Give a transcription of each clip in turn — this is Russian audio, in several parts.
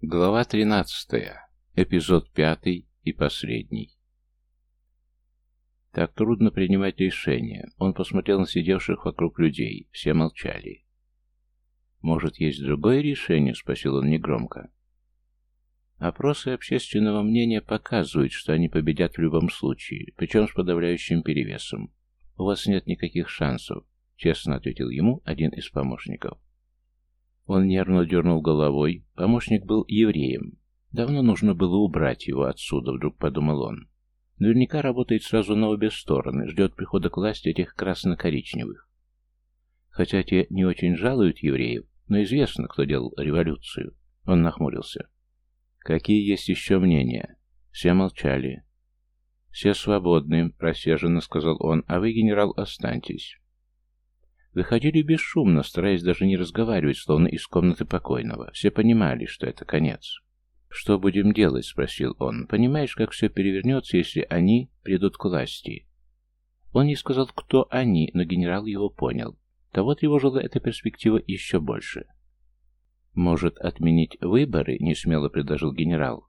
Глава 13. Эпизод 5 и последний. Так трудно принимать решения. Он посмотрел на сидевших вокруг людей. Все молчали. «Может, есть другое решение?» — спросил он негромко. Опросы общественного мнения показывают, что они победят в любом случае, причем с подавляющим перевесом. «У вас нет никаких шансов», — честно ответил ему один из помощников. Он нервно дернул головой. Помощник был евреем. Давно нужно было убрать его отсюда, вдруг подумал он. Наверняка работает сразу на обе стороны, ждет прихода к власти этих красно-коричневых. Хотя те не очень жалуют евреев, но известно, кто делал революцию. Он нахмурился. Какие есть еще мнения? Все молчали. «Все свободны», — рассерженно сказал он, — «а вы, генерал, останьтесь». Выходили бесшумно, стараясь даже не разговаривать, словно из комнаты покойного. Все понимали, что это конец. «Что будем делать?» — спросил он. «Понимаешь, как все перевернется, если они придут к власти?» Он не сказал, кто они, но генерал его понял. Того тревожила эта перспектива еще больше. «Может, отменить выборы?» — несмело предложил генерал.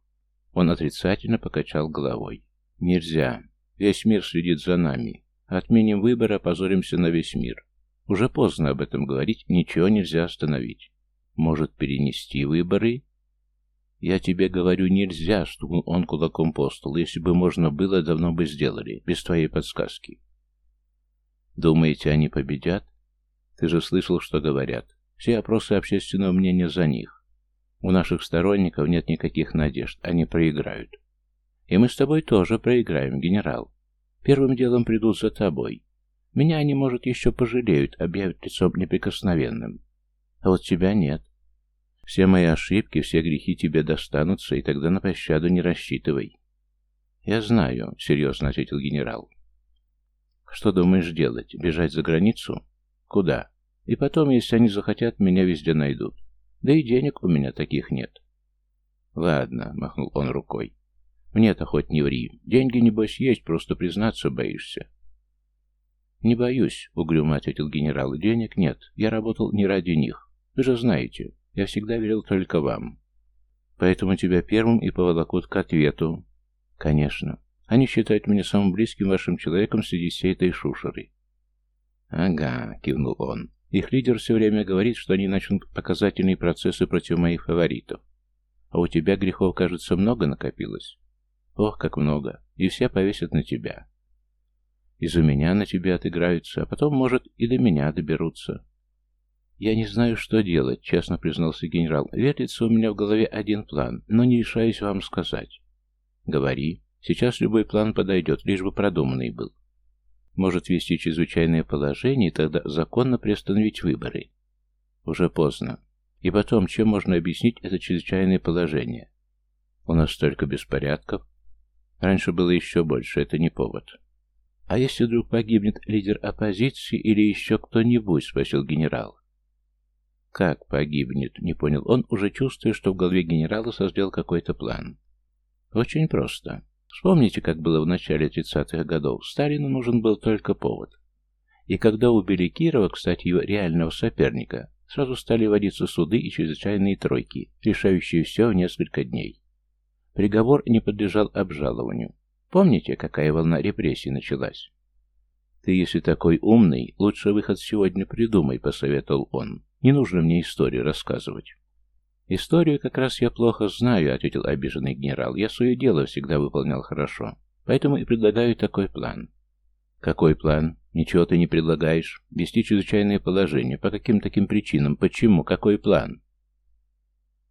Он отрицательно покачал головой. «Нельзя. Весь мир следит за нами. Отменим выборы, опозоримся на весь мир. Уже поздно об этом говорить, ничего нельзя остановить. Может, перенести выборы? Я тебе говорю, нельзя, стукнул он кулаком по столу. Если бы можно было, давно бы сделали, без твоей подсказки. Думаете, они победят? Ты же слышал, что говорят. Все опросы общественного мнения за них. У наших сторонников нет никаких надежд, они проиграют. И мы с тобой тоже проиграем, генерал. Первым делом придут за тобой. Меня они, может, еще пожалеют, объявят лицом неприкосновенным. А вот тебя нет. Все мои ошибки, все грехи тебе достанутся, и тогда на пощаду не рассчитывай. Я знаю, серьезно ответил генерал. Что думаешь делать? Бежать за границу? Куда? И потом, если они захотят, меня везде найдут. Да и денег у меня таких нет. Ладно, махнул он рукой. Мне-то хоть не ври. Деньги, небось, есть, просто признаться боишься. «Не боюсь», — угрюмо ответил генерал. «Денег нет. Я работал не ради них. Вы же знаете, я всегда верил только вам. Поэтому тебя первым и поволокут к ответу». «Конечно. Они считают меня самым близким вашим человеком среди всей этой шушеры». «Ага», — кивнул он. «Их лидер все время говорит, что они начнут показательные процессы против моих фаворитов. А у тебя грехов, кажется, много накопилось?» «Ох, как много. И все повесят на тебя. Из-за меня на тебя отыграются, а потом, может, и до меня доберутся. Я не знаю, что делать, честно признался генерал. Вертится у меня в голове один план, но не решаюсь вам сказать. Говори. Сейчас любой план подойдет, лишь бы продуманный был. Может ввести чрезвычайное положение и тогда законно приостановить выборы. Уже поздно. И потом, чем можно объяснить это чрезвычайное положение? У нас столько беспорядков. Раньше было еще больше, это не повод. «А если вдруг погибнет лидер оппозиции или еще кто-нибудь?» — спросил генерал. «Как погибнет?» — не понял он, уже чувствуя, что в голове генерала созрел какой-то план. «Очень просто. Вспомните, как было в начале 30-х годов. Сталину нужен был только повод. И когда убили Кирова, кстати, его реального соперника, сразу стали водиться суды и чрезвычайные тройки, решающие все в несколько дней. Приговор не подлежал обжалованию. Помните, какая волна репрессий началась? «Ты, если такой умный, лучше выход сегодня придумай», — посоветовал он. «Не нужно мне историю рассказывать». «Историю как раз я плохо знаю», — ответил обиженный генерал. «Я свое дело всегда выполнял хорошо, поэтому и предлагаю такой план». «Какой план? Ничего ты не предлагаешь. Вести чрезвычайное положение. По каким таким причинам? Почему? Какой план?»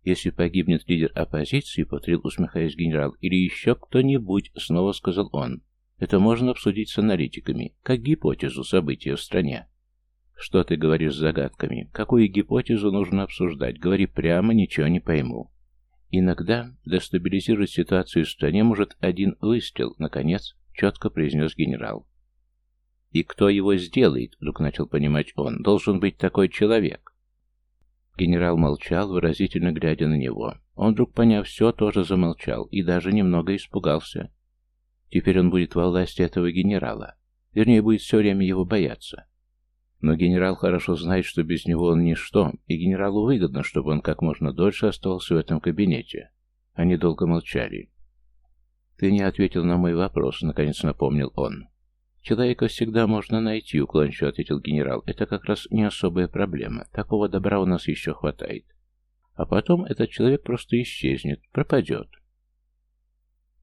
«Если погибнет лидер оппозиции», — повторил, усмехаясь генерал, — «или еще кто-нибудь», — снова сказал он. «Это можно обсудить с аналитиками, как гипотезу события в стране». «Что ты говоришь с загадками? Какую гипотезу нужно обсуждать? Говори прямо, ничего не пойму». «Иногда дестабилизировать ситуацию в стране может один выстрел», — наконец четко произнес генерал. «И кто его сделает?» — вдруг начал понимать он. «Должен быть такой человек». Генерал молчал, выразительно глядя на него. Он, вдруг поняв все, тоже замолчал и даже немного испугался. Теперь он будет во власти этого генерала. Вернее, будет все время его бояться. Но генерал хорошо знает, что без него он ничто, и генералу выгодно, чтобы он как можно дольше оставался в этом кабинете. Они долго молчали. «Ты не ответил на мой вопрос», — наконец напомнил он. «Человека всегда можно найти», — уклончиво ответил генерал. «Это как раз не особая проблема. Такого добра у нас еще хватает. А потом этот человек просто исчезнет, пропадет».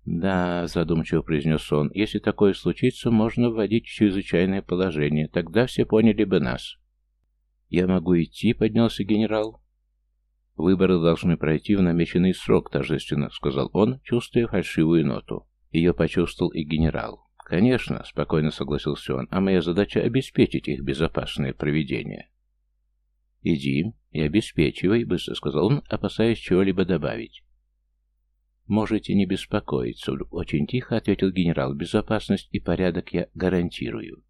«Да», — задумчиво произнес он, — «если такое случится, можно вводить чрезвычайное положение. Тогда все поняли бы нас». «Я могу идти?» — поднялся генерал. «Выборы должны пройти в намеченный срок», — торжественно сказал он, чувствуя фальшивую ноту. Ее почувствовал и генерал. «Конечно», — спокойно согласился он, — «а моя задача — обеспечить их безопасное проведение». «Иди и обеспечивай», — быстро сказал он, опасаясь чего-либо добавить. «Можете не беспокоиться», — очень тихо ответил генерал. «Безопасность и порядок я гарантирую».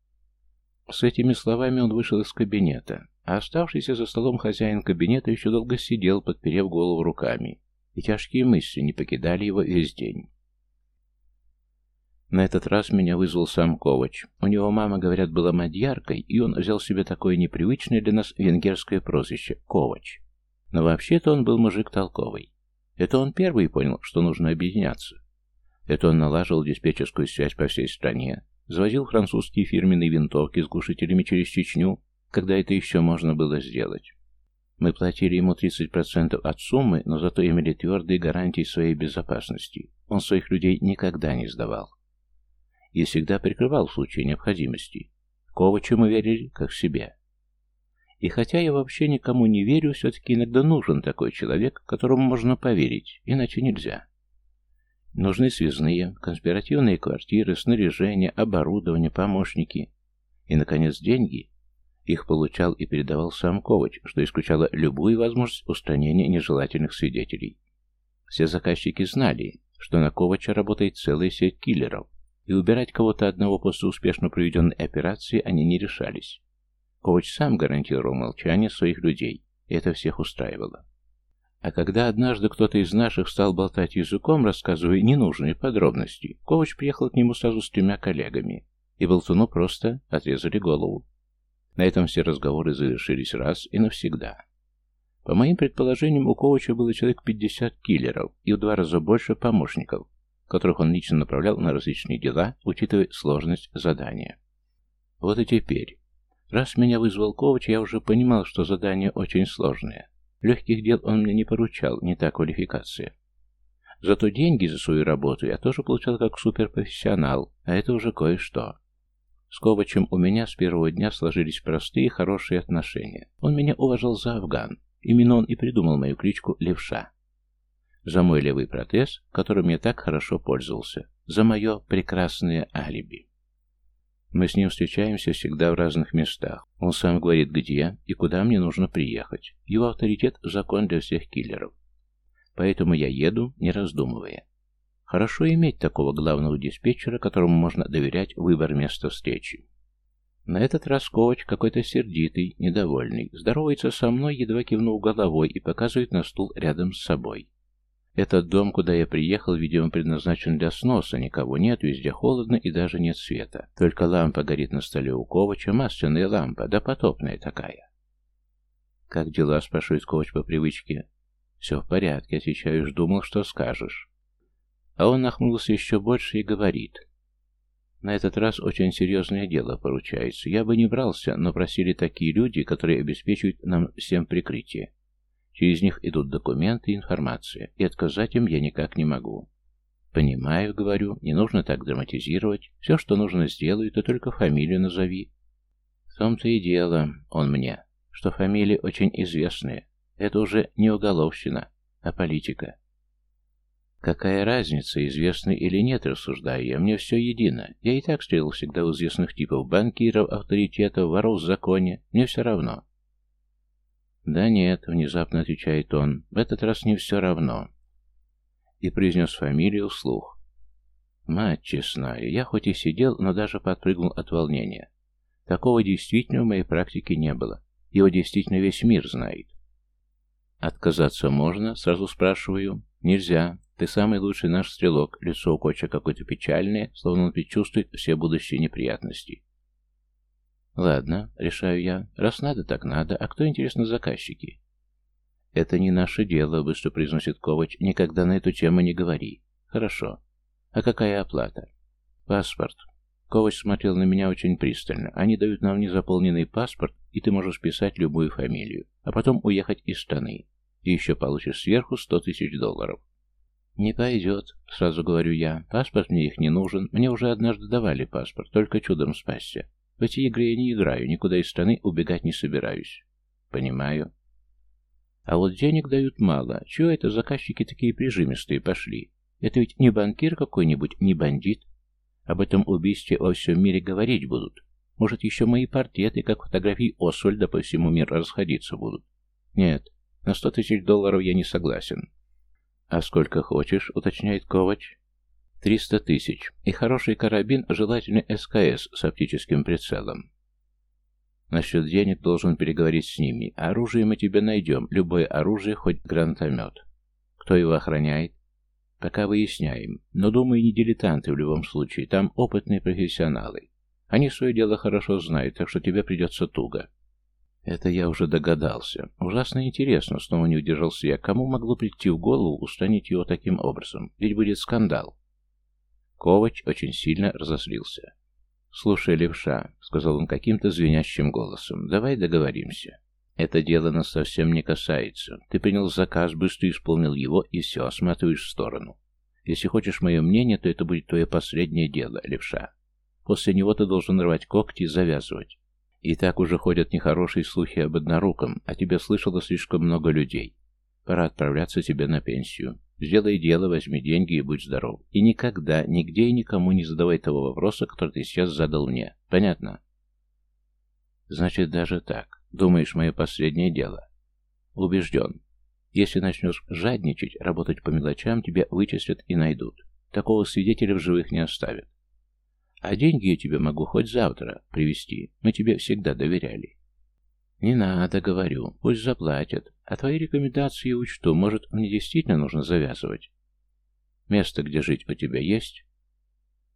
С этими словами он вышел из кабинета. А оставшийся за столом хозяин кабинета еще долго сидел, подперев голову руками, и тяжкие мысли не покидали его весь день. На этот раз меня вызвал сам Ковач. У него мама, говорят, была мадьяркой, и он взял себе такое непривычное для нас венгерское прозвище — Ковач. Но вообще-то он был мужик толковый. Это он первый понял, что нужно объединяться. Это он налаживал диспетчерскую связь по всей стране, завозил французские фирменные винтовки с глушителями через Чечню, когда это еще можно было сделать. Мы платили ему 30% от суммы, но зато имели твердые гарантии своей безопасности. Он своих людей никогда не сдавал. И всегда прикрывал в случае необходимости. Ковачу мы верили как себе. И хотя я вообще никому не верю, все-таки иногда нужен такой человек, которому можно поверить, иначе нельзя. Нужны связные, конспиративные квартиры, снаряжение, оборудование, помощники и, наконец, деньги, их получал и передавал сам Ковач, что исключало любую возможность устранения нежелательных свидетелей. Все заказчики знали, что на Ковача работает целая сеть киллеров, и убирать кого-то одного после успешно проведенной операции они не решались. Ковач сам гарантировал молчание своих людей, и это всех устраивало. А когда однажды кто-то из наших стал болтать языком, рассказывая ненужные подробности, Ковач приехал к нему сразу с тремя коллегами, и болтуну просто отрезали голову. На этом все разговоры завершились раз и навсегда. По моим предположениям, у Ковача было человек 50 киллеров и в два раза больше помощников, которых он лично направлял на различные дела, учитывая сложность задания. Вот и теперь. Раз меня вызвал Ковач, я уже понимал, что задание очень сложное. Легких дел он мне не поручал, не та квалификация. Зато деньги за свою работу я тоже получал как суперпрофессионал, а это уже кое-что. С Ковачем у меня с первого дня сложились простые хорошие отношения. Он меня уважал за афган. Именно он и придумал мою кличку Левша. За мой левый протез, которым я так хорошо пользовался. За мое прекрасное алиби. Мы с ним встречаемся всегда в разных местах. Он сам говорит, где и куда мне нужно приехать. Его авторитет – закон для всех киллеров. Поэтому я еду, не раздумывая. Хорошо иметь такого главного диспетчера, которому можно доверять выбор места встречи. На этот раз Ковач какой-то сердитый, недовольный, здоровается со мной, едва кивнув головой и показывает на стул рядом с собой. Этот дом, куда я приехал, видимо, предназначен для сноса, никого нет, везде холодно и даже нет света. Только лампа горит на столе у Ковача, масляная лампа, да потопная такая. «Как дела?» — спрашивает Ковач по привычке. «Все в порядке», — отвечаю, думал, что скажешь. А он нахмурился еще больше и говорит. На этот раз очень серьезное дело поручается. Я бы не брался, но просили такие люди, которые обеспечивают нам всем прикрытие. Через них идут документы и информация, и отказать им я никак не могу. Понимаю, говорю, не нужно так драматизировать. Все, что нужно, сделаю, ты только фамилию назови. В том-то и дело, он мне, что фамилии очень известные. Это уже не уголовщина, а политика. Какая разница, известный или нет, рассуждаю я, мне все едино. Я и так стрелял всегда у известных типов банкиров, авторитетов, воров в законе. Мне все равно. Да нет, внезапно отвечает он, в этот раз не все равно. И произнес фамилию вслух. Мать честная, я хоть и сидел, но даже подпрыгнул от волнения. Такого действительно в моей практике не было. Его действительно весь мир знает. Отказаться можно? Сразу спрашиваю. Нельзя. Ты самый лучший наш стрелок. Лицо у Коча какое-то печальное, словно он предчувствует все будущие неприятности. Ладно, решаю я. Раз надо, так надо. А кто, интересно, заказчики? Это не наше дело, быстро произносит Ковач. Никогда на эту тему не говори. Хорошо. А какая оплата? Паспорт. Ковач смотрел на меня очень пристально. Они дают нам незаполненный паспорт, и ты можешь писать любую фамилию, а потом уехать из страны. И еще получишь сверху сто тысяч долларов. «Не пойдет», — сразу говорю я. «Паспорт мне их не нужен. Мне уже однажды давали паспорт, только чудом спасся. В эти игры я не играю, никуда из страны убегать не собираюсь». «Понимаю». «А вот денег дают мало. Чего это заказчики такие прижимистые пошли? Это ведь не банкир какой-нибудь, не бандит. Об этом убийстве во всем мире говорить будут. Может, еще мои портреты, как фотографии Освальда, по всему миру расходиться будут. Нет, на сто тысяч долларов я не согласен. «А сколько хочешь?» — уточняет Ковач. «Триста тысяч. И хороший карабин, желательно СКС с оптическим прицелом. Насчет денег должен переговорить с ними. Оружие мы тебе найдем. Любое оружие, хоть гранатомет. Кто его охраняет? Пока выясняем. Но, думаю, не дилетанты в любом случае. Там опытные профессионалы. Они свое дело хорошо знают, так что тебе придется туго. Это я уже догадался. Ужасно интересно, снова не удержался я. Кому могло прийти в голову устранить его таким образом? Ведь будет скандал. Ковач очень сильно разозлился. «Слушай, левша», — сказал он каким-то звенящим голосом, — «давай договоримся. Это дело нас совсем не касается. Ты принял заказ, быстро исполнил его, и все, осматриваешь в сторону. Если хочешь мое мнение, то это будет твое последнее дело, левша. После него ты должен рвать когти и завязывать. И так уже ходят нехорошие слухи об одноруком, а тебя слышало слишком много людей. Пора отправляться тебе на пенсию. Сделай дело, возьми деньги и будь здоров. И никогда, нигде и никому не задавай того вопроса, который ты сейчас задал мне. Понятно? Значит, даже так. Думаешь, мое последнее дело? Убежден. Если начнешь жадничать, работать по мелочам, тебя вычислят и найдут. Такого свидетеля в живых не оставят. А деньги я тебе могу хоть завтра привезти. Мы тебе всегда доверяли. Не надо, говорю. Пусть заплатят. А твои рекомендации я учту. Может, мне действительно нужно завязывать? Место, где жить у тебя есть?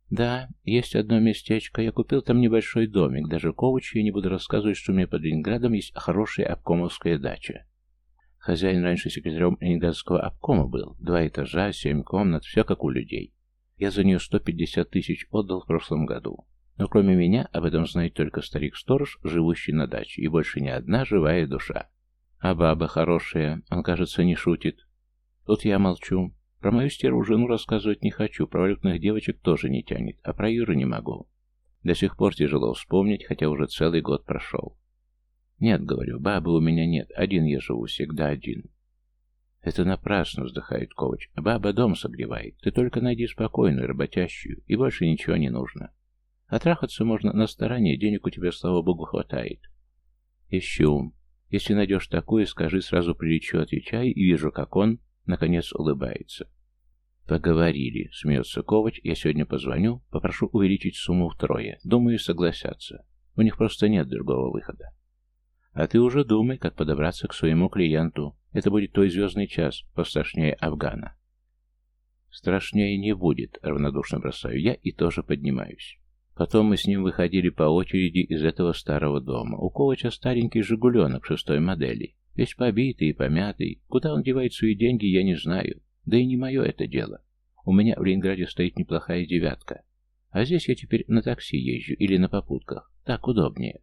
Да, есть одно местечко. Я купил там небольшой домик. Даже Ковачу я не буду рассказывать, что у меня под Ленинградом есть хорошая обкомовская дача. Хозяин раньше секретарем Ленинградского обкома был. Два этажа, семь комнат, все как у людей. Я за нее 150 тысяч отдал в прошлом году. Но кроме меня об этом знает только старик-сторож, живущий на даче, и больше ни одна живая душа. А баба хорошая, он, кажется, не шутит. Тут я молчу. Про мою стерву жену рассказывать не хочу, про валютных девочек тоже не тянет, а про Юру не могу. До сих пор тяжело вспомнить, хотя уже целый год прошел. Нет, говорю, бабы у меня нет, один я живу, всегда один. «Это напрасно», — вздыхает Ковач. «Баба дом согревает. Ты только найди спокойную, работящую, и больше ничего не нужно. А трахаться можно на стороне, денег у тебя, слава богу, хватает». «Ищу. Если найдешь такую, скажи, сразу прилечу, отвечай, и вижу, как он, наконец, улыбается». «Поговорили», — смеется Ковач. «Я сегодня позвоню, попрошу увеличить сумму втрое. Думаю, согласятся. У них просто нет другого выхода». «А ты уже думай, как подобраться к своему клиенту. Это будет твой звездный час, пострашнее Афгана. Страшнее не будет, равнодушно бросаю я и тоже поднимаюсь. Потом мы с ним выходили по очереди из этого старого дома. У Ковача старенький «Жигуленок» шестой модели. Весь побитый и помятый. Куда он девает свои деньги, я не знаю. Да и не мое это дело. У меня в Ленинграде стоит неплохая девятка. А здесь я теперь на такси езжу или на попутках. Так удобнее.